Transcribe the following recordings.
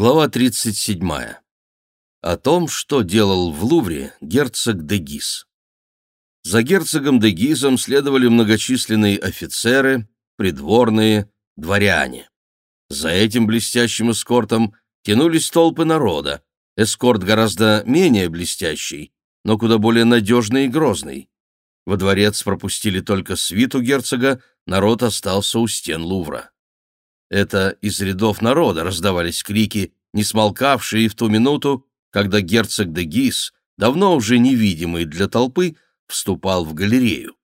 Глава 37. О том, что делал в Лувре герцог де Гиз. За герцогом де Гизом следовали многочисленные офицеры, придворные, дворяне. За этим блестящим эскортом тянулись толпы народа. Эскорт гораздо менее блестящий, но куда более надежный и грозный. Во дворец пропустили только свиту герцога, народ остался у стен Лувра. Это из рядов народа раздавались крики, не смолкавшие в ту минуту, когда герцог де Гис, давно уже невидимый для толпы, вступал в галерею.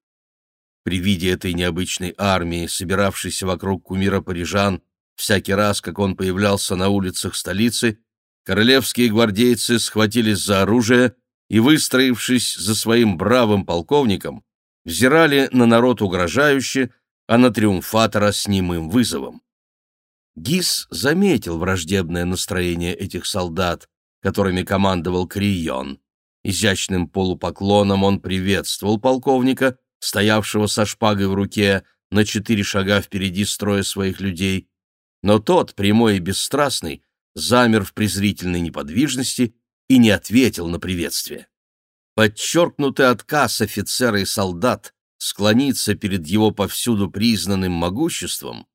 При виде этой необычной армии, собиравшейся вокруг кумира парижан, всякий раз, как он появлялся на улицах столицы, королевские гвардейцы схватились за оружие и, выстроившись за своим бравым полковником, взирали на народ угрожающе, а на триумфатора с немым вызовом. Гис заметил враждебное настроение этих солдат, которыми командовал Крион. Изящным полупоклоном он приветствовал полковника, стоявшего со шпагой в руке на четыре шага впереди строя своих людей, но тот, прямой и бесстрастный, замер в презрительной неподвижности и не ответил на приветствие. Подчеркнутый отказ офицера и солдат склониться перед его повсюду признанным могуществом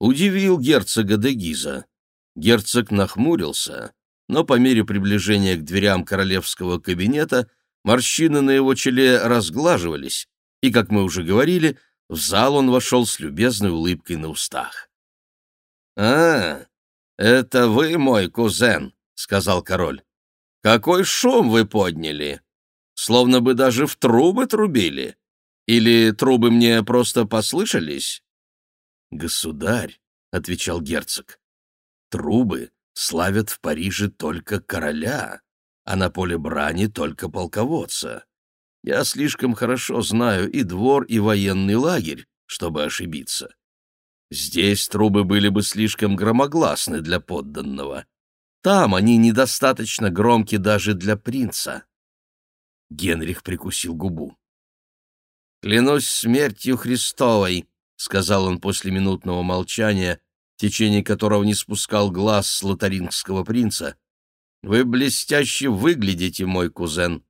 удивил герцога де Гиза. Герцог нахмурился, но по мере приближения к дверям королевского кабинета морщины на его челе разглаживались, и, как мы уже говорили, в зал он вошел с любезной улыбкой на устах. «А, это вы, мой кузен», — сказал король. «Какой шум вы подняли! Словно бы даже в трубы трубили. Или трубы мне просто послышались?» «Государь», — отвечал герцог, — «трубы славят в Париже только короля, а на поле брани только полководца. Я слишком хорошо знаю и двор, и военный лагерь, чтобы ошибиться. Здесь трубы были бы слишком громогласны для подданного. Там они недостаточно громки даже для принца». Генрих прикусил губу. «Клянусь смертью Христовой», — сказал он после минутного молчания, в течение которого не спускал глаз с лотарингского принца, — «вы блестяще выглядите, мой кузен.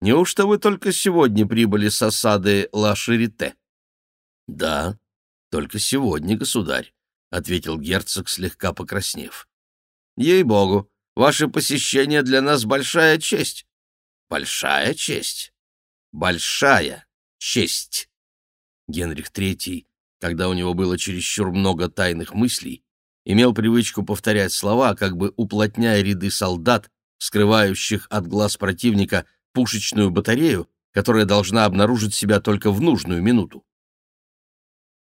Неужто вы только сегодня прибыли с осады Ла-Шерите?» «Да, только сегодня, государь», — ответил герцог, слегка покраснев. «Ей-богу, ваше посещение для нас большая честь». «Большая честь. Большая честь». Генрих III, когда у него было чересчур много тайных мыслей, имел привычку повторять слова, как бы уплотняя ряды солдат, скрывающих от глаз противника пушечную батарею, которая должна обнаружить себя только в нужную минуту.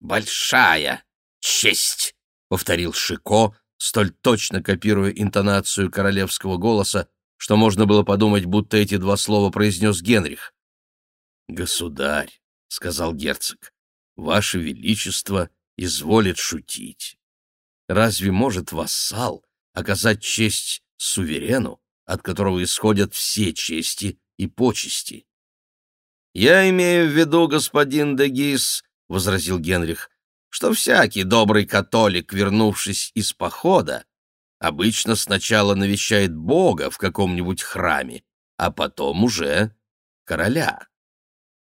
«Большая честь!» — повторил Шико, столь точно копируя интонацию королевского голоса, что можно было подумать, будто эти два слова произнес Генрих. «Государь», — сказал герцог, Ваше Величество изволит шутить. Разве может вассал оказать честь суверену, от которого исходят все чести и почести? «Я имею в виду, господин Дегис», — возразил Генрих, «что всякий добрый католик, вернувшись из похода, обычно сначала навещает Бога в каком-нибудь храме, а потом уже короля.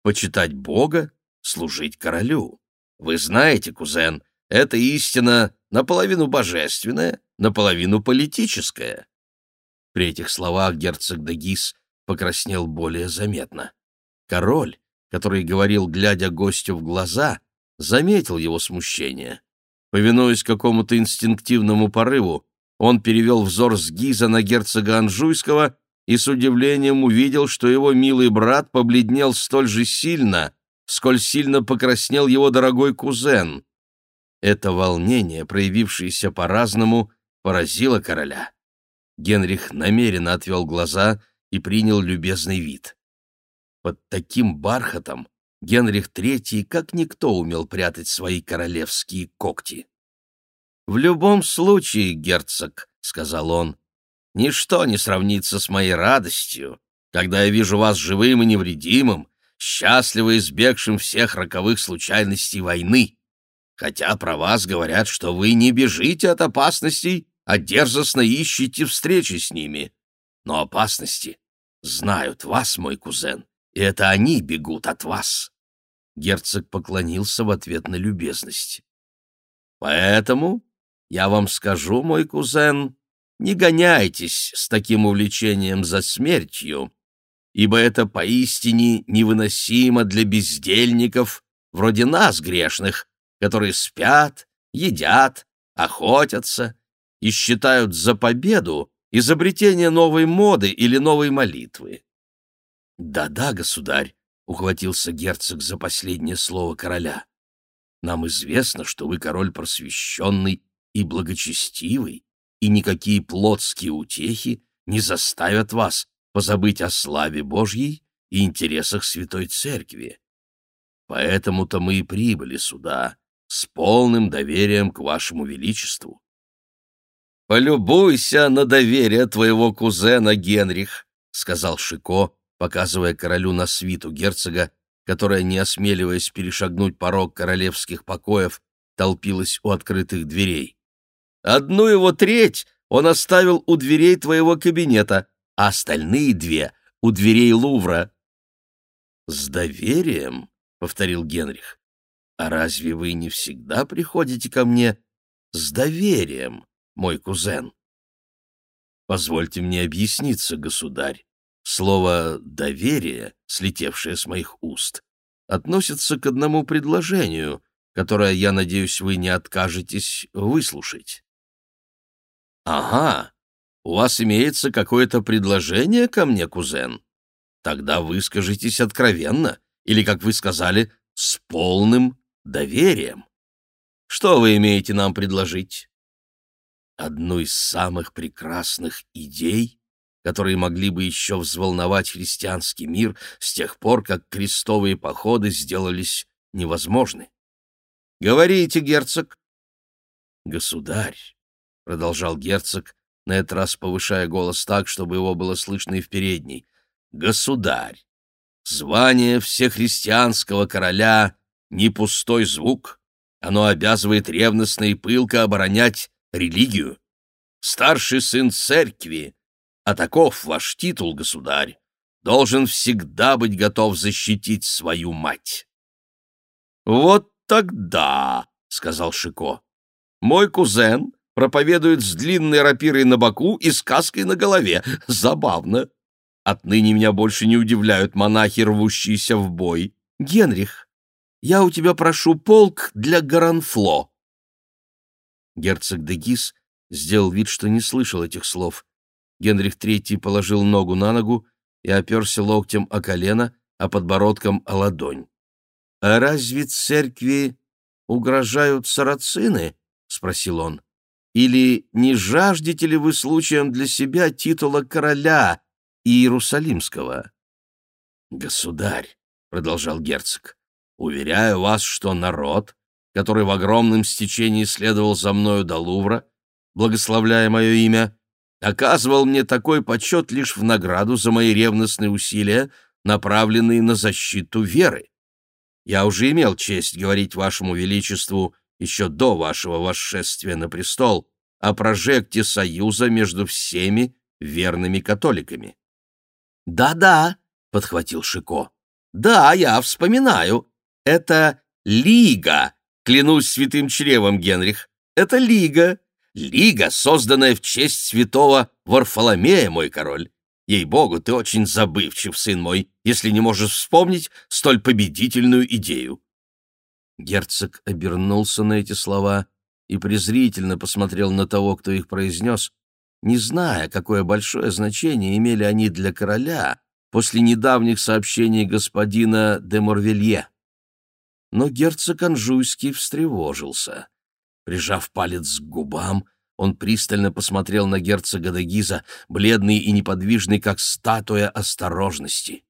Почитать Бога служить королю. Вы знаете, кузен, эта истина наполовину божественная, наполовину политическая. При этих словах герцог Дагис покраснел более заметно. Король, который говорил, глядя гостю в глаза, заметил его смущение. Повинуясь какому-то инстинктивному порыву, он перевел взор с Гиза на герцога Анжуйского и с удивлением увидел, что его милый брат побледнел столь же сильно, сколь сильно покраснел его дорогой кузен. Это волнение, проявившееся по-разному, поразило короля. Генрих намеренно отвел глаза и принял любезный вид. Под таким бархатом Генрих III как никто умел прятать свои королевские когти. «В любом случае, герцог», — сказал он, — «ничто не сравнится с моей радостью, когда я вижу вас живым и невредимым, счастливо избегшим всех роковых случайностей войны. Хотя про вас говорят, что вы не бежите от опасностей, а дерзостно ищете встречи с ними. Но опасности знают вас, мой кузен, и это они бегут от вас. Герцог поклонился в ответ на любезность. Поэтому я вам скажу, мой кузен, не гоняйтесь с таким увлечением за смертью, ибо это поистине невыносимо для бездельников, вроде нас, грешных, которые спят, едят, охотятся и считают за победу изобретение новой моды или новой молитвы. «Да-да, государь», — ухватился герцог за последнее слово короля, — «нам известно, что вы король просвещенный и благочестивый, и никакие плотские утехи не заставят вас позабыть о славе Божьей и интересах Святой Церкви. Поэтому-то мы и прибыли сюда, с полным доверием к вашему величеству. «Полюбуйся на доверие твоего кузена, Генрих», — сказал Шико, показывая королю на свиту герцога, которая, не осмеливаясь перешагнуть порог королевских покоев, толпилась у открытых дверей. «Одну его треть он оставил у дверей твоего кабинета, а остальные две — у дверей Лувра». «С доверием?» — повторил Генрих. «А разве вы не всегда приходите ко мне с доверием, мой кузен?» «Позвольте мне объясниться, государь. Слово «доверие», слетевшее с моих уст, относится к одному предложению, которое, я надеюсь, вы не откажетесь выслушать». «Ага, у вас имеется какое-то предложение ко мне, кузен? Тогда выскажитесь откровенно, или, как вы сказали, с полным доверием. Что вы имеете нам предложить? Одну из самых прекрасных идей, которые могли бы еще взволновать христианский мир с тех пор, как крестовые походы сделались невозможны. Говорите, герцог. Государь, — продолжал герцог, на этот раз повышая голос так, чтобы его было слышно и в передней. «Государь, звание всехристианского короля — не пустой звук, оно обязывает ревностно и пылко оборонять религию. Старший сын церкви, а таков ваш титул, государь, должен всегда быть готов защитить свою мать». «Вот тогда», — сказал Шико, — «мой кузен проповедует с длинной рапирой на боку и сказкой на голове. Забавно. Отныне меня больше не удивляют монахи, рвущиеся в бой. Генрих, я у тебя прошу полк для Гаранфло. Герцог де Гис сделал вид, что не слышал этих слов. Генрих Третий положил ногу на ногу и оперся локтем о колено, а подбородком о ладонь. «А разве церкви угрожают сарацины?» — спросил он. Или не жаждете ли вы случаем для себя титула короля Иерусалимского? Государь, — продолжал герцог, — уверяю вас, что народ, который в огромном стечении следовал за мною до Лувра, благословляя мое имя, оказывал мне такой почет лишь в награду за мои ревностные усилия, направленные на защиту веры. Я уже имел честь говорить вашему величеству еще до вашего восшествия на престол, о прожекте союза между всеми верными католиками. «Да-да», — подхватил Шико. «Да, я вспоминаю. Это Лига, клянусь святым чревом, Генрих. Это Лига. Лига, созданная в честь святого Варфоломея, мой король. Ей-богу, ты очень забывчив, сын мой, если не можешь вспомнить столь победительную идею. Герцог обернулся на эти слова и презрительно посмотрел на того, кто их произнес, не зная, какое большое значение имели они для короля после недавних сообщений господина де Морвелье. Но герцог Анжуйский встревожился. Прижав палец к губам, он пристально посмотрел на герцога де Гиза, бледный и неподвижный, как статуя осторожности.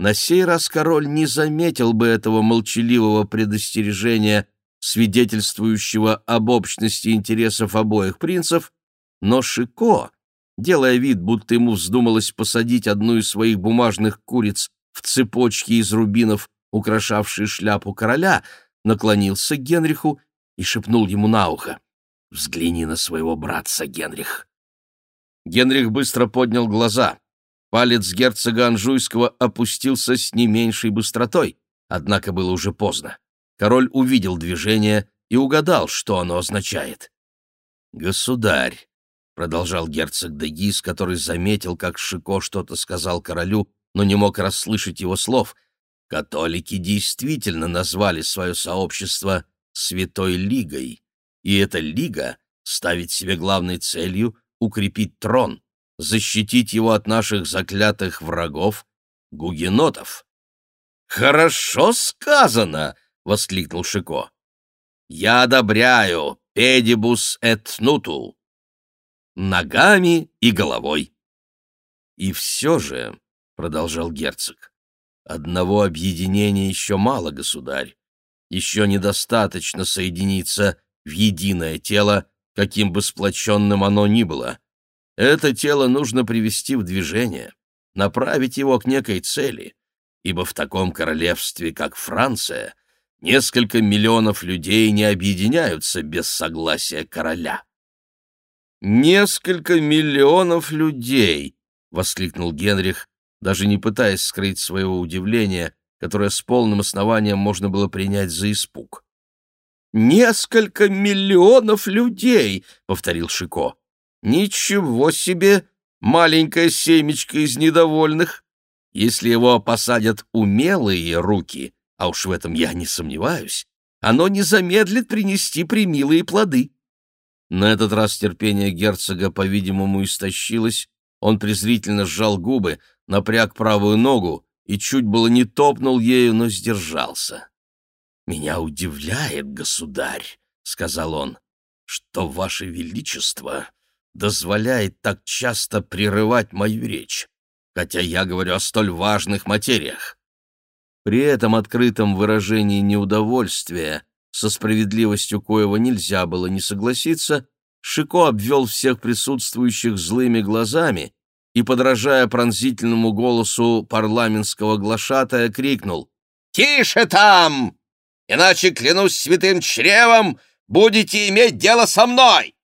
На сей раз король не заметил бы этого молчаливого предостережения, свидетельствующего об общности интересов обоих принцев, но Шико, делая вид, будто ему вздумалось посадить одну из своих бумажных куриц в цепочки из рубинов, украшавшие шляпу короля, наклонился к Генриху и шепнул ему на ухо. Взгляни на своего братца, Генрих. Генрих быстро поднял глаза. Палец герцога Анжуйского опустился с не меньшей быстротой, однако было уже поздно. Король увидел движение и угадал, что оно означает. «Государь», — продолжал герцог Дегис, который заметил, как Шико что-то сказал королю, но не мог расслышать его слов, «католики действительно назвали свое сообщество Святой Лигой, и эта Лига ставит себе главной целью укрепить трон, защитить его от наших заклятых врагов, гугенотов. «Хорошо сказано!» — воскликнул Шико. «Я одобряю педибус эт нуту» ногами и головой. «И все же», — продолжал герцог, — «одного объединения еще мало, государь. Еще недостаточно соединиться в единое тело, каким бы сплоченным оно ни было. Это тело нужно привести в движение, направить его к некой цели, ибо в таком королевстве, как Франция, несколько миллионов людей не объединяются без согласия короля. «Несколько миллионов людей!» — воскликнул Генрих, даже не пытаясь скрыть своего удивления, которое с полным основанием можно было принять за испуг. «Несколько миллионов людей!» — повторил Шико. «Ничего себе! Маленькое семечко из недовольных! Если его посадят умелые руки, а уж в этом я не сомневаюсь, оно не замедлит принести примилые плоды». На этот раз терпение герцога, по-видимому, истощилось, он презрительно сжал губы, напряг правую ногу и чуть было не топнул ею, но сдержался. «Меня удивляет, государь», — сказал он, — «что ваше величество дозволяет так часто прерывать мою речь, хотя я говорю о столь важных материях». При этом открытом выражении неудовольствия, со справедливостью коего нельзя было не согласиться, Шико обвел всех присутствующих злыми глазами и, подражая пронзительному голосу парламентского глашатая, крикнул «Тише там! Иначе, клянусь святым чревом, будете иметь дело со мной!»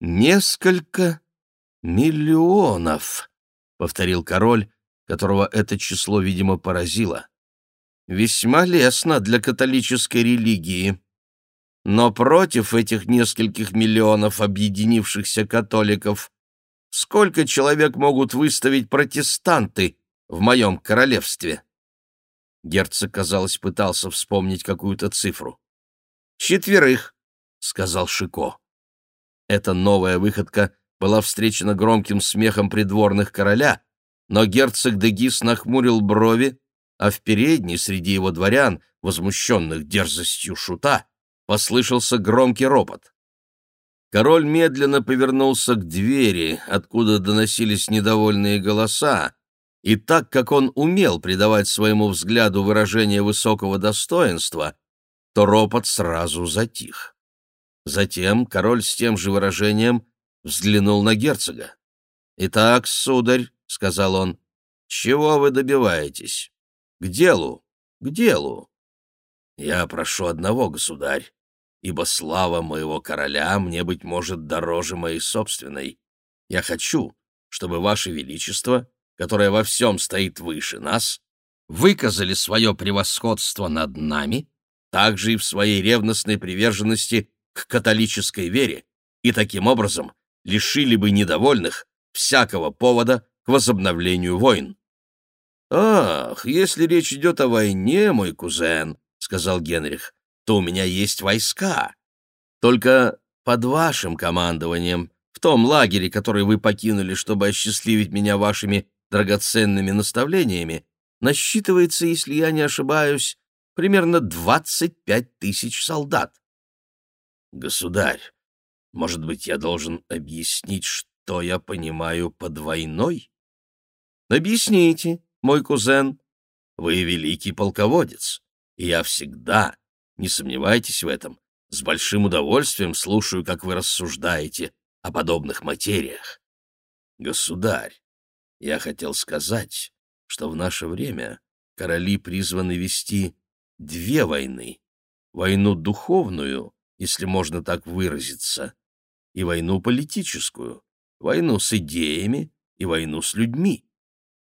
«Несколько миллионов», — повторил король, которого это число, видимо, поразило. «Весьма лестно для католической религии». Но против этих нескольких миллионов объединившихся католиков сколько человек могут выставить протестанты в моем королевстве? Герцог, казалось, пытался вспомнить какую-то цифру. «Четверых», — сказал Шико. Эта новая выходка была встречена громким смехом придворных короля, но герцог Дегис нахмурил брови, а в передней среди его дворян, возмущенных дерзостью шута, послышался громкий ропот. Король медленно повернулся к двери, откуда доносились недовольные голоса, и так как он умел придавать своему взгляду выражение высокого достоинства, то ропот сразу затих. Затем король с тем же выражением взглянул на герцога. «Итак, сударь», — сказал он, — «чего вы добиваетесь? К делу, к делу». «Я прошу одного, государь, ибо слава моего короля мне, быть может, дороже моей собственной. Я хочу, чтобы ваше величество, которое во всем стоит выше нас, выказали свое превосходство над нами, также и в своей ревностной приверженности к католической вере, и таким образом лишили бы недовольных всякого повода к возобновлению войн. «Ах, если речь идет о войне, мой кузен», — сказал Генрих, то у меня есть войска. Только под вашим командованием, в том лагере, который вы покинули, чтобы осчастливить меня вашими драгоценными наставлениями, насчитывается, если я не ошибаюсь, примерно двадцать пять тысяч солдат. Государь, может быть, я должен объяснить, что я понимаю под войной? Объясните, мой кузен. Вы великий полководец, и я всегда не сомневайтесь в этом. С большим удовольствием слушаю, как вы рассуждаете о подобных материях. Государь, я хотел сказать, что в наше время короли призваны вести две войны. Войну духовную если можно так выразиться, и войну политическую, войну с идеями и войну с людьми.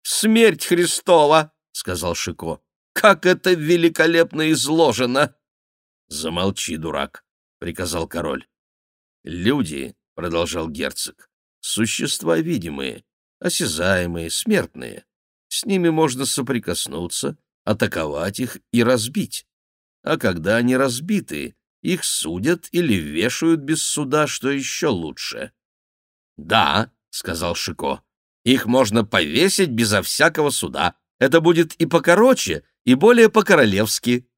«Смерть Христова!» — сказал Шико. «Как это великолепно изложено!» «Замолчи, дурак!» — приказал король. «Люди», — продолжал герцог, — «существа видимые, осязаемые, смертные. С ними можно соприкоснуться, атаковать их и разбить. А когда они разбиты, их судят или вешают без суда, что еще лучше. «Да», — сказал Шико, — «их можно повесить безо всякого суда. Это будет и покороче, и более по-королевски».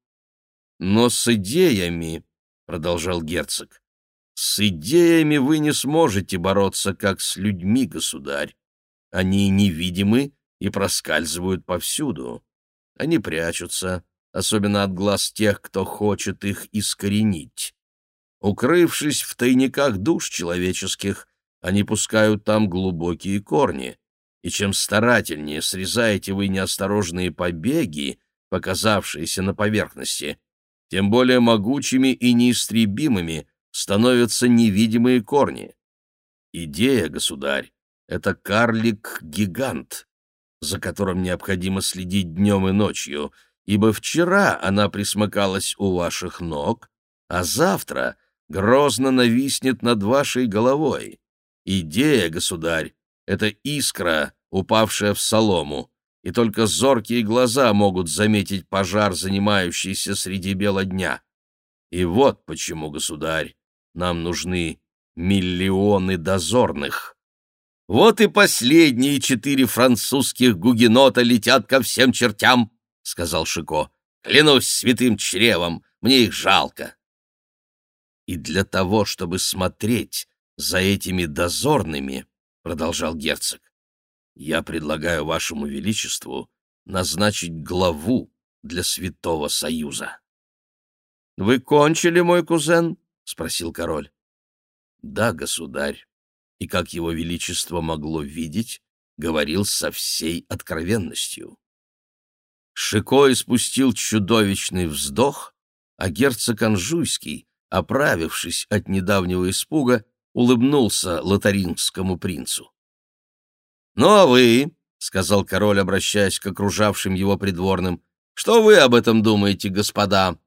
«Но с идеями», — продолжал герцог, — «с идеями вы не сможете бороться, как с людьми, государь. Они невидимы и проскальзывают повсюду. Они прячутся, особенно от глаз тех, кто хочет их искоренить. Укрывшись в тайниках душ человеческих, они пускают там глубокие корни, и чем старательнее срезаете вы неосторожные побеги, показавшиеся на поверхности, тем более могучими и неистребимыми становятся невидимые корни. Идея, государь, — это карлик-гигант, за которым необходимо следить днем и ночью — ибо вчера она присмыкалась у ваших ног, а завтра грозно нависнет над вашей головой. Идея, государь, — это искра, упавшая в солому, и только зоркие глаза могут заметить пожар, занимающийся среди бела дня. И вот почему, государь, нам нужны миллионы дозорных. Вот и последние четыре французских гугенота летят ко всем чертям, — сказал Шико. «Клянусь святым чревом, мне их жалко». «И для того, чтобы смотреть за этими дозорными, — продолжал герцог, — я предлагаю вашему величеству назначить главу для Святого Союза». «Вы кончили, мой кузен?» — спросил король. «Да, государь, и, как его величество могло видеть, говорил со всей откровенностью». Шико испустил чудовищный вздох, а герцог Анжуйский, оправившись от недавнего испуга, улыбнулся лотарингскому принцу. «Ну а вы, — сказал король, обращаясь к окружавшим его придворным, — что вы об этом думаете, господа?»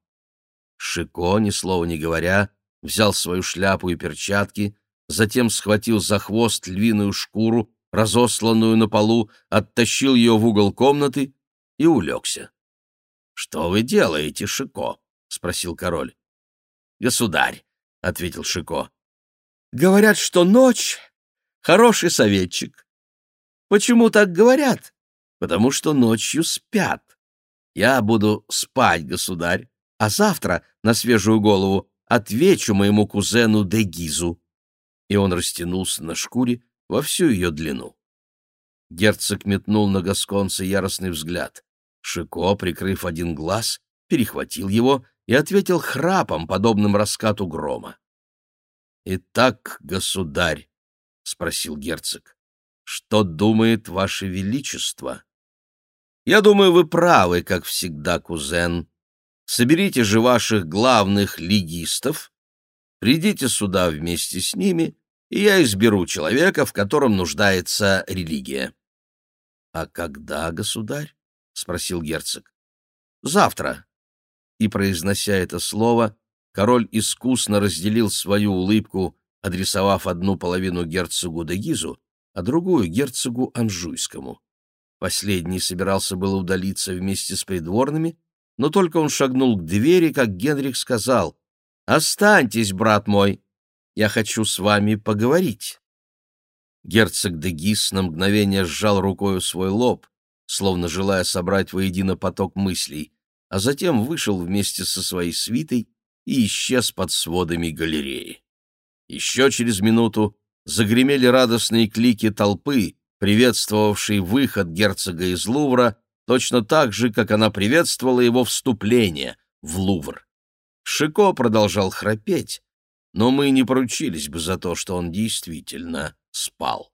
Шико, ни слова не говоря, взял свою шляпу и перчатки, затем схватил за хвост львиную шкуру, разосланную на полу, оттащил ее в угол комнаты и улегся. — Что вы делаете, Шико? — спросил король. — Государь, — ответил Шико. — Говорят, что ночь — хороший советчик. Почему так говорят? Потому что ночью спят. Я буду спать, государь, а завтра, на свежую голову, отвечу моему кузену Дегизу. И он растянулся на шкуре во всю ее длину. Герцог метнул на Гасконца яростный взгляд. Шико, прикрыв один глаз, перехватил его и ответил храпом, подобным раскату грома. «Итак, государь», — спросил герцог, — «что думает ваше величество?» «Я думаю, вы правы, как всегда, кузен. Соберите же ваших главных легистов, придите сюда вместе с ними, и я изберу человека, в котором нуждается религия». «А когда, государь?» — спросил герцог. «Завтра». И, произнося это слово, король искусно разделил свою улыбку, адресовав одну половину герцогу Дегизу, а другую герцогу Анжуйскому. Последний собирался было удалиться вместе с придворными, но только он шагнул к двери, как Генрих сказал, «Останьтесь, брат мой, я хочу с вами поговорить». Герцог Дегис на мгновение сжал рукою свой лоб, словно желая собрать воедино поток мыслей, а затем вышел вместе со своей свитой и исчез под сводами галереи. Еще через минуту загремели радостные клики толпы, приветствовавшей выход герцога из Лувра, точно так же, как она приветствовала его вступление в Лувр. Шико продолжал храпеть, но мы не поручились бы за то, что он действительно спал.